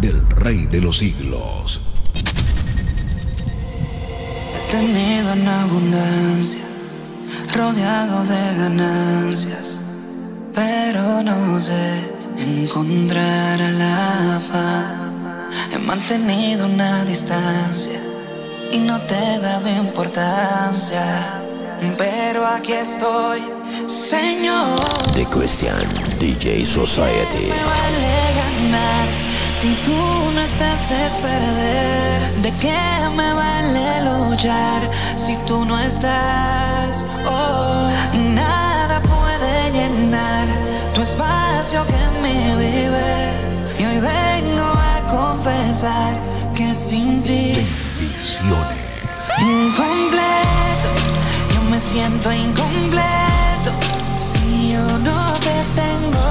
del Rey de los Siglos. He tenido en abundancia, rodeado de ganancias, pero no sé encontrar la paz. He mantenido una distancia y no te he dado importancia, pero aquí estoy, Señor. The Christian DJ Society. Me vale ganar si tú no estás es perder. ¿De qué me vale luchar si tú no estás? Oh, nada puede llenar tu espacio que me vive. Y hoy vengo a confesar que sin ti Bendiciones. incompleto, yo me siento incompleto yo no te tengo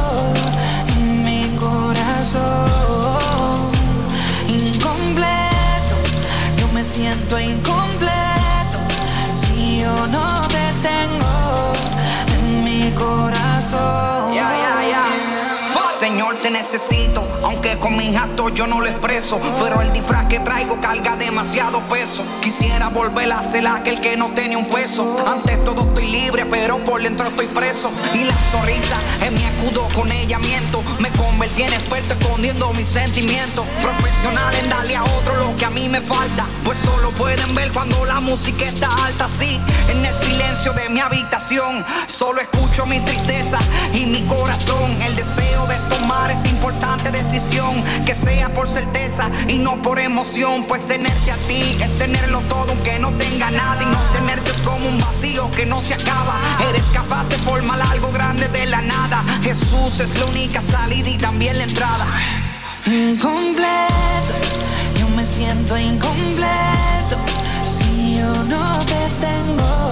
con mis actos yo no lo expreso. Pero el disfraz que traigo carga demasiado peso. Quisiera volver a ser aquel que no tiene un peso. Antes todo estoy libre, pero por dentro estoy preso. Y la sonrisa es mi escudo, con ella miento. Me convertí en experto escondiendo mis sentimientos. Profesional en darle a otro lo que a mí me falta. Pues solo pueden ver cuando la música está alta, sí. En el silencio de mi habitación, solo escucho mi tristeza y mi corazón. El deseo de tomar esta importante decisión, que sea por certeza y no por emoción. Pues tenerte a ti es tenerlo todo, aunque no tenga nada. Y no tenerte es como un vacío que no se acaba. Eres capaz de formar algo grande de la nada. Jesús es la única salida y también la entrada. Incompleto, yo me siento incompleto si yo no te tengo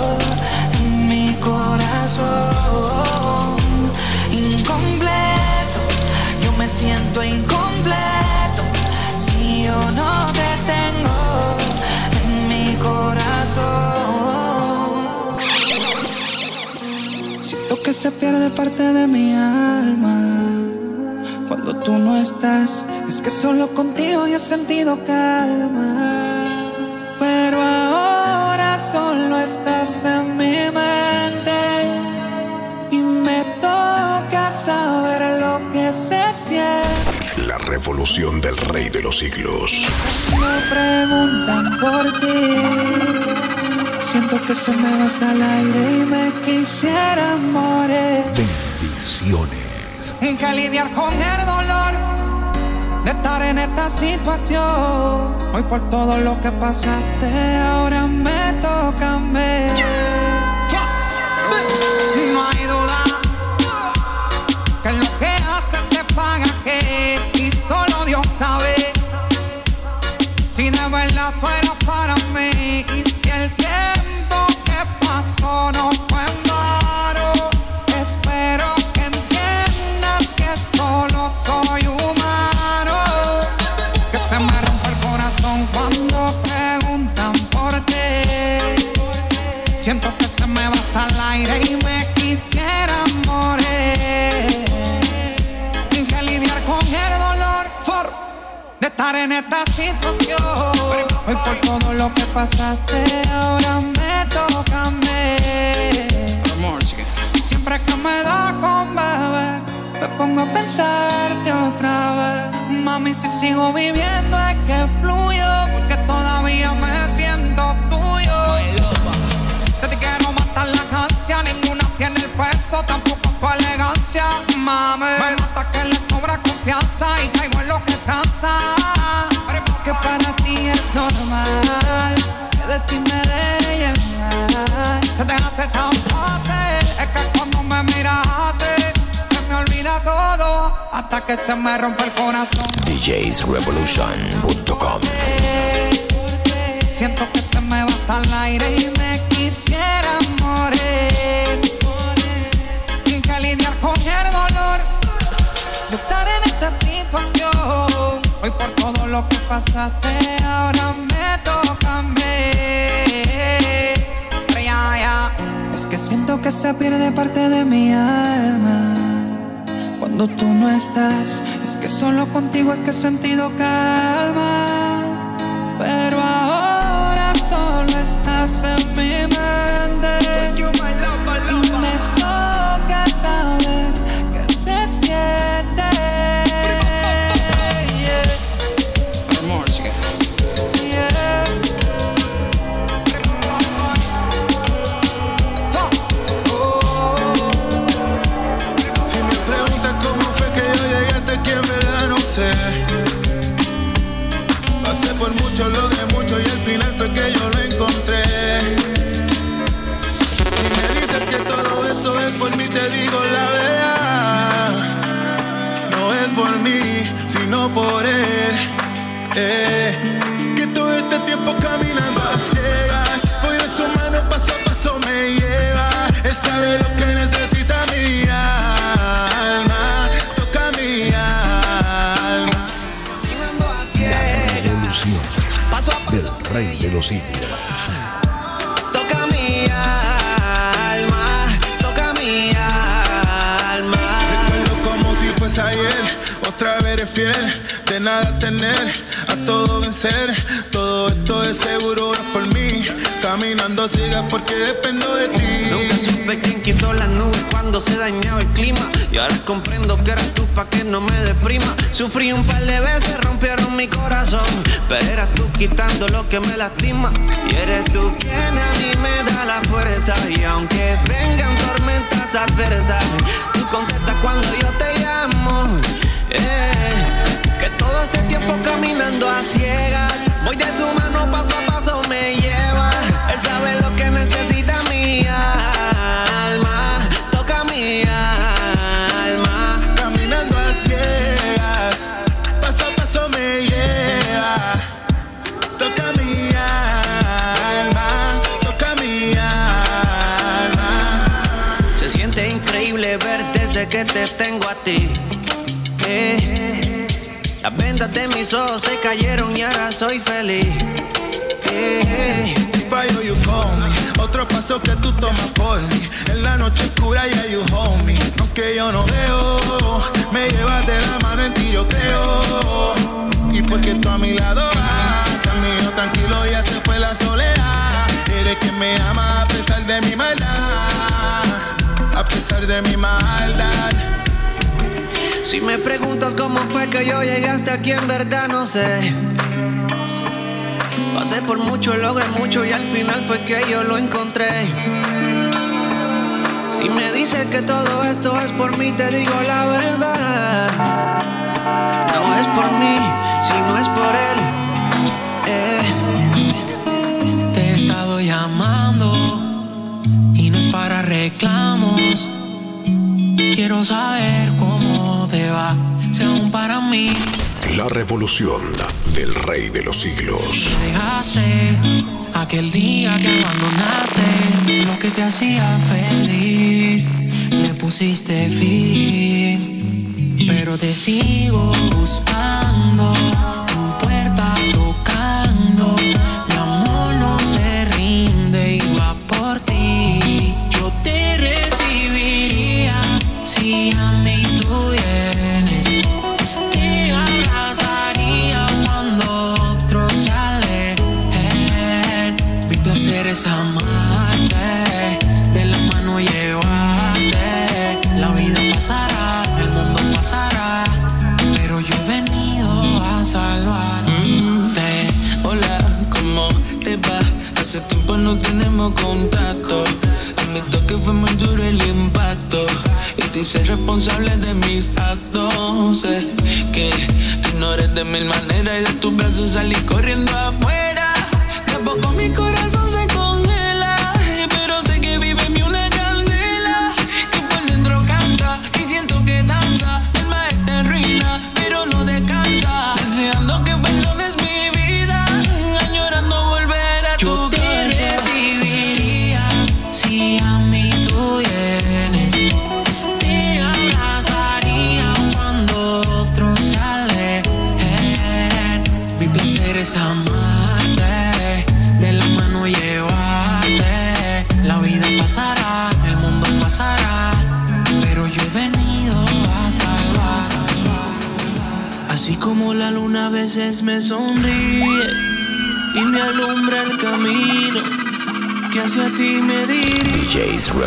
se pierde parte de mi alma cuando tú no estás. Es que solo contigo yo he sentido calma. Pero ahora solo estás en mi mente. Y me toca saber lo que se siente. La revolución del Rey de los Siglos. Me preguntan por ti. Siento que se me va hasta el aire En que lidiar con el dolor de estar en esta situación. Hoy por todo lo que pasaste, ahora me toca a mí. No hay duda Siento que se me va hasta el aire y me quisiera morir. Que lidiar con el dolor for de estar en esta situación. Hoy por todo lo que pasaste, ahora me toca a mí. Siempre que me da con beber, Me pongo a pensarte otra vez. mami, si sigo viviendo es que fluyo, porque todavía peso, tampoco tu elegancia, mami. Me nota que le sobra confianza y caigo en lo que tranza. Es que para ti es normal que de ti me deje llevar. se te hace tan fácil. Es que cuando me miras así, se me olvida todo. Hasta que se me rompe el corazón. DJsRevolution.com. Siento que se me va hasta el aire y me quisiera Hoy por todo lo que pasaste, ahora me toca a mí. Es que siento que se pierde parte de mi alma. Cuando tú no estás, es Es que solo contigo es que he sentido calma. Pero ahora Toca mi alma, toca mi alma. Recuerdo como si fuese ayer, otra vez eres fiel, de nada tener, a todo vencer. Todo esto es seguro, no por mí Caminando sigas porque dependo de ti. Nunca supe quién quitó la nube cuando se dañaba el clima. Y ahora comprendo que eras tú pa' que no me deprima. Sufrí un par de veces, rompieron mi corazón. Pero eras tú quitando lo que me lastima. Y eres tú quien a mí me da la fuerza. Y aunque vengan tormentas adversas, tú contestas cuando yo te llamo. Eh, que todo este tiempo caminando a ciegas. Voy de su mano paso a paso, me lleva. Él sabe lo que necesita mi alma. Te tengo a ti. Eh, las vendas de mis ojos se cayeron y ahora soy feliz. Eh, fallo, you call me. Otro paso que tú tomas por mí. En la noche oscura, ya you hold me. Aunque yo no veo, me llevas de la mano en ti, yo creo. Y porque tú a mi lado vas, camino tranquilo, ya se fue la soledad. Eres que me ama a pesar de mi maldad. A pesar de mi maldad. Si me preguntas cómo fue que yo llegué hasta aquí, en verdad no sé. Pasé por mucho, logré mucho y al final fue que yo lo encontré. Si me dices que todo esto es por mí, te digo la verdad. No es por mí, si no es por él. Eh. Te he estado llamando y no es para reclamos. Quiero saber cómo te va, si aún para mí. La revolución del rey de los siglos. Dejaste aquel día que abandonaste lo que te hacía feliz. Le pusiste fin, pero te sigo buscando.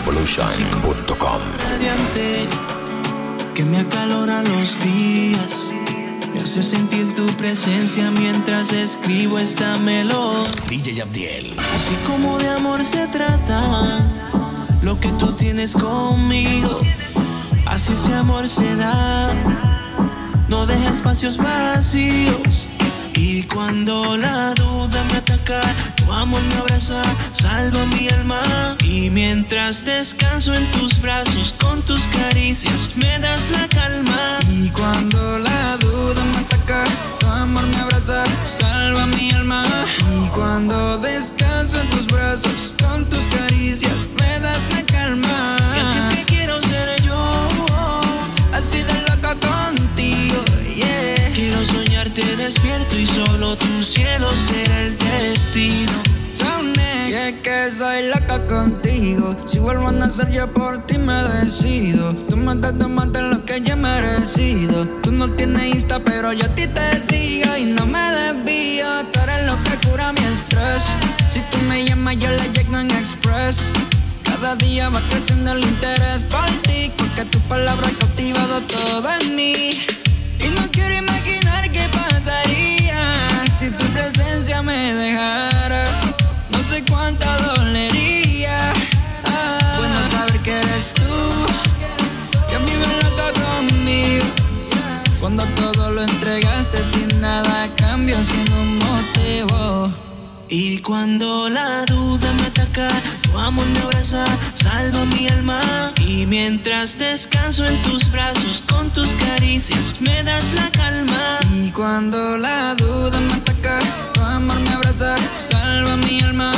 Dirige. DJsRevolution.com que me acalora los días. Me hace sentir tu presencia mientras escribo esta melodía. DJ Abdiel. Así como de amor se trata, lo que tú tienes conmigo, así ese amor se da. No deja espacios vacíos. Y cuando la duda me ataca, tu amor me abraza, salva mi alma. Y mientras descanso en tus brazos, con tus caricias, me das la calma. Y cuando la duda me ataca, tu amor me abraza, salva mi alma. Y cuando descanso en tus brazos, con tus caricias, me das la calma. Y así es que quiero ser yo. Así de loca contigo, yeah. Quiero soñarte despierto y solo tu cielo será el destino. Y es que soy loca contigo. Si vuelvo a nacer, yo por ti me decido. Tú me das de lo que yo he merecido. Tú no tienes Insta, pero yo a ti te sigo y no me desvío. Tú eres lo que cura mi estrés. Si tú me llamas, yo le llego en express. Cada día va creciendo el interés por ti, porque tu palabra ha cautivado todo en mí. Y no quiero imaginar si tu presencia me dejara. No sé cuánta dolería. Ah, bueno saber que eres tú, que a mí me loca conmigo. Cuando todo lo entregaste sin nada cambio, sin un motivo. Y cuando la duda me ataca, tu amor me abraza, salva mi alma. Y mientras descanso en tus brazos, con tus caricias, me das la calma. Y cuando la duda me ataca, tu amor me abraza, salva mi alma.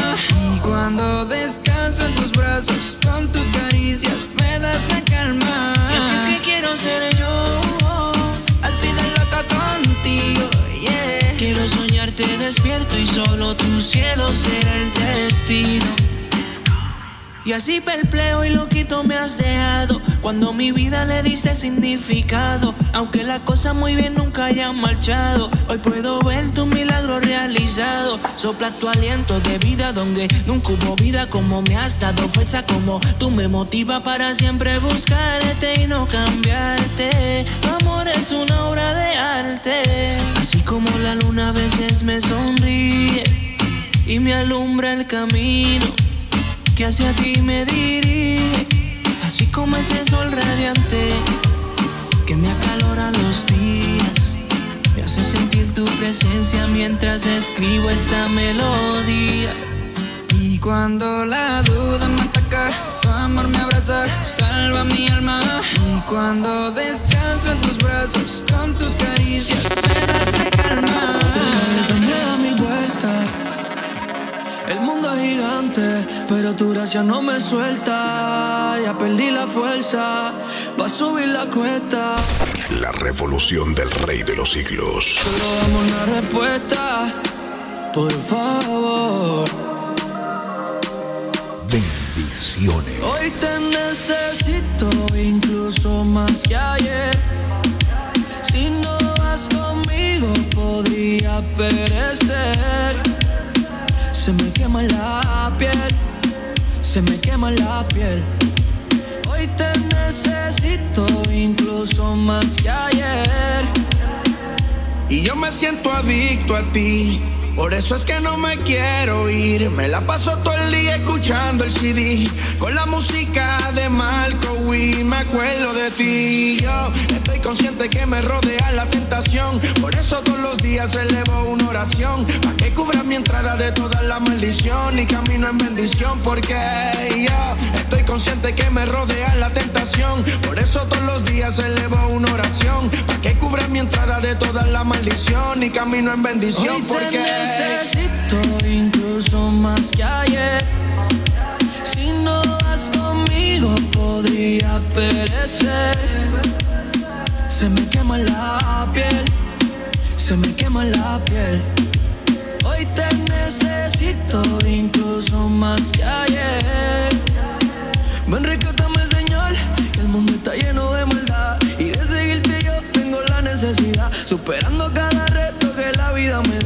Y cuando descanso en tus brazos, con tus caricias, me das la calma. Y así es que quiero ser yo. Así de loca contigo, yeah. Quiero soñarte despierto y solo tu cielo será el destino. Y así perplejo y loquito me has dejado. Cuando mi vida le diste significado. Aunque las cosas muy bien nunca hayan marchado. Hoy puedo ver tu milagro realizado. Sopla tu aliento de vida donde nunca hubo vida Como me has dado fuerza como tú me motiva para siempre buscarte y no cambiarte. Amor es una obra de arte. Así como la luna a veces me sonríe Y me alumbra el camino que hacia ti me dirige, así como ese sol radiante que me acalora los días, me hace sentir tu presencia mientras escribo esta melodía. Y cuando la duda me ataca, tu amor me abraza, salva mi alma. Y cuando descanso en tus brazos, con tus caricias, me das la calma. Da mil vueltas. El mundo es gigante, pero tu gracia no me suelta. Ya perdí la fuerza para subir la cuesta. La revolución del rey de los siglos. Solo dame una respuesta, por favor. Bendiciones. Hoy te necesito incluso más que ayer. Si no vas conmigo podría perecer. Se me quema la piel, se me quema la piel. Hoy te necesito incluso más que ayer. Y yo me siento adicto a ti. Por eso es que no me quiero ir. Me la paso todo el día escuchando el CD. Con la música de Marco Witt. Me acuerdo de ti. Yo estoy consciente que me rodea la tentación. Por eso todos los días elevo una oración. Para que cubra mi entrada de toda la maldición. Y camino en bendición. Porque yo estoy consciente que me rodea la tentación. Por eso todos los días elevo una oración. Para que cubra mi entrada de toda la maldición. Y camino en bendición. Hoy Porque necesito incluso más que ayer. Si no vas conmigo podría perecer. Se me quema la piel, se me quema la piel. Hoy te necesito incluso más que ayer. Ven, rescátame, Señor, que el mundo está lleno de maldad. Y de seguirte yo tengo la necesidad. superando cada reto que la vida me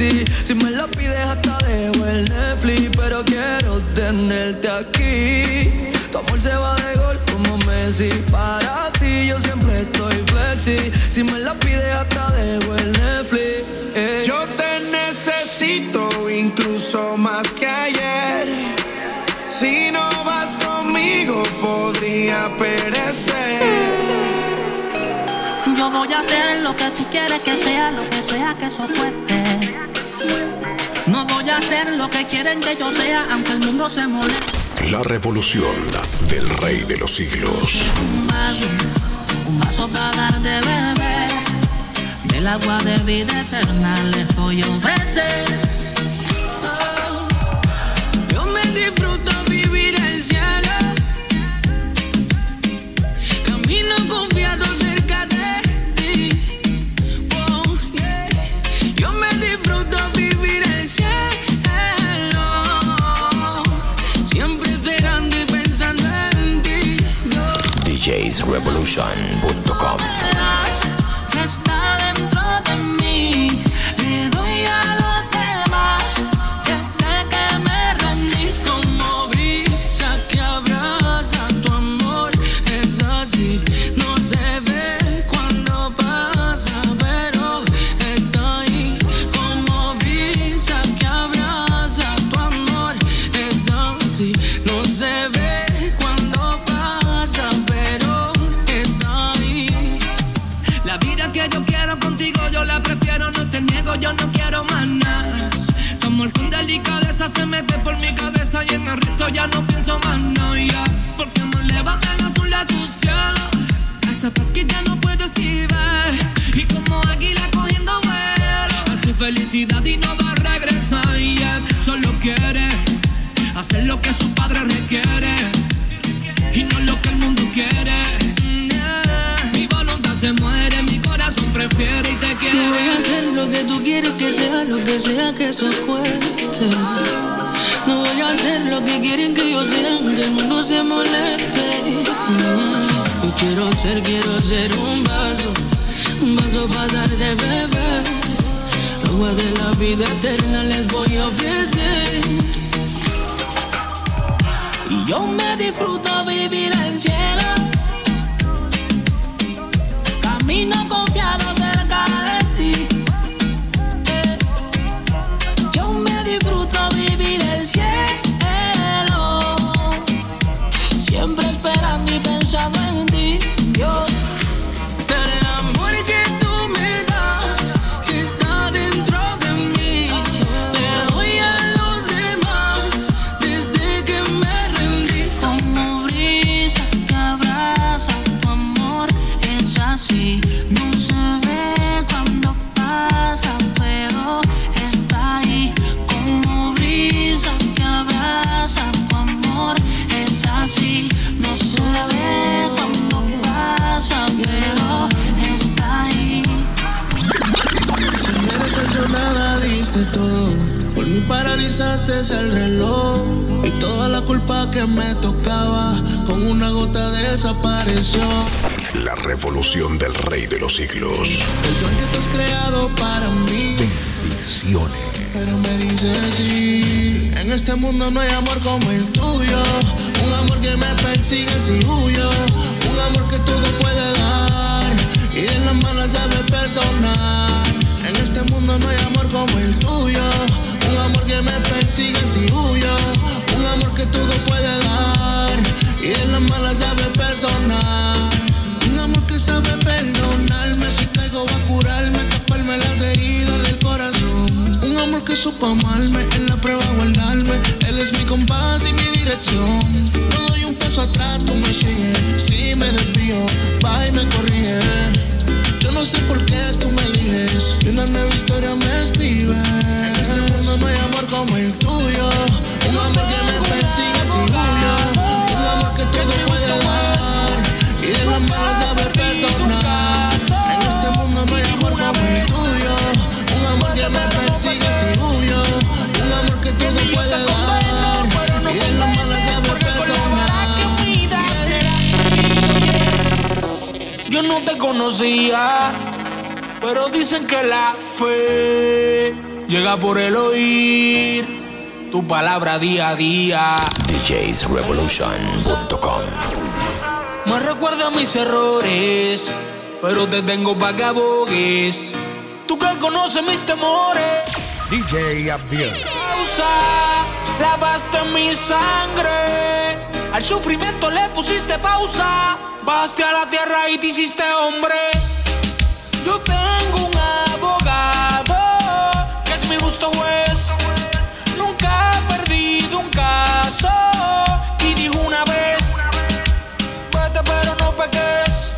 Si me la pides hasta dejo el Netflix, pero quiero tenerte aquí. Tomo el cebo de gol como Messi, para ti yo siempre estoy flexi. Si me la pides hasta dejo el Netflix. eh. Yo te necesito incluso más que ayer. Si no vas conmigo podría perecer. Yo voy a hacer lo que tú quieres que sea, lo que sea que eso fuerte. No voy a hacer lo que quieren que yo sea, aunque el mundo se moleste. La revolución del rey de los siglos. Un vaso, un vaso para dar de beber. Del agua de vida eterna les voy a ofrecer. DJsRevolution.com delicadeza se mete por mi cabeza y en el resto ya no pienso más, no, ya. Porque me levanta el azul a tu cielo. Esa paz no puedo esquivar. Y como águila cogiendo vuelo. Hace felicidad y no va a regresar, ya. Solo quiere hacer lo que su padre requiere y no lo que el mundo quiere. Se muere, mi corazón prefiere y te quiere. Yo voy a hacer lo que tú quieres que sea, lo que sea que eso cueste. No voy a hacer lo que quieren que yo sea, que el mundo se moleste. Mm, Yo quiero ser, quiero ser un vaso, un vaso para dar de beber. Agua de la vida eterna les voy a ofrecer. Y yo me disfruto vivir el cielo. Revolución del rey de los siglos. El que tú has creado para mí. Bendiciones. Pero me dice sí. En este mundo no hay amor como el tuyo. Un amor que me persigue si huyo. Un amor que todo puede dar. Y de las manos sabe perdonar. En este mundo no hay amor como el tuyo. Un amor que me persigue si huyo. Un amor que todo puede dar. Y de las malas sabe perdonar. Supo amarme, en la prueba guardarme. Él es mi compás y mi dirección. No doy un paso atrás, tú me sigues. Si me desvío, va y me corrige. Yo no sé por qué tú me eliges. Y una nueva historia me escribe. En este mundo no hay amor como el tuyo. Conocía, pero dicen que la fe llega por el oír tu palabra día a día. DJsRevolution.com Me recuerda mis errores, pero te tengo pa' que abogues. Tú que conoces mis temores. DJ Abdiel. Pausa, lavaste mi sangre. Al sufrimiento le pusiste pausa. Baste a la tierra y te hiciste hombre. Yo tengo un abogado que es mi justo juez. Nunca he perdido un caso. Y dijo una vez: Vete, pero no peques.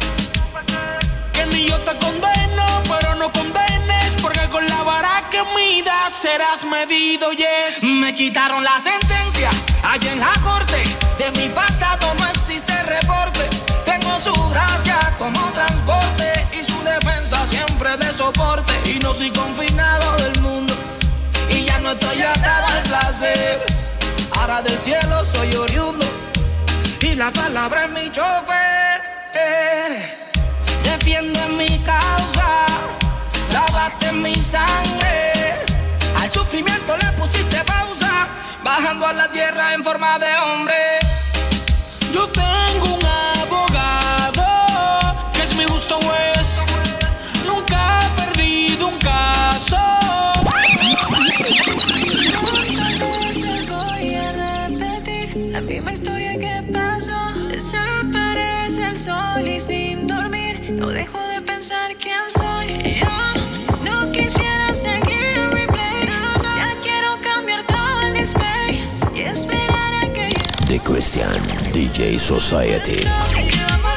Que ni yo te condeno, pero no condenes. Porque con la vara que midas serás medido, yes. Me quitaron la sentencia allá en la corte. De mi pasado no existe reporte. Tengo su gracia como transporte y su defensa siempre de soporte. Y no soy confinado del mundo. Y ya no estoy atado al placer. Ahora del cielo soy oriundo. Y la palabra es mi chofer. Defiende mi causa. Lavaste mi sangre. Sufrimiento le pusiste pausa. Bajando a la tierra en forma de hombre. Yo tengo un abogado que es mi justo juez. Christian DJ Society. llegue. Que vamos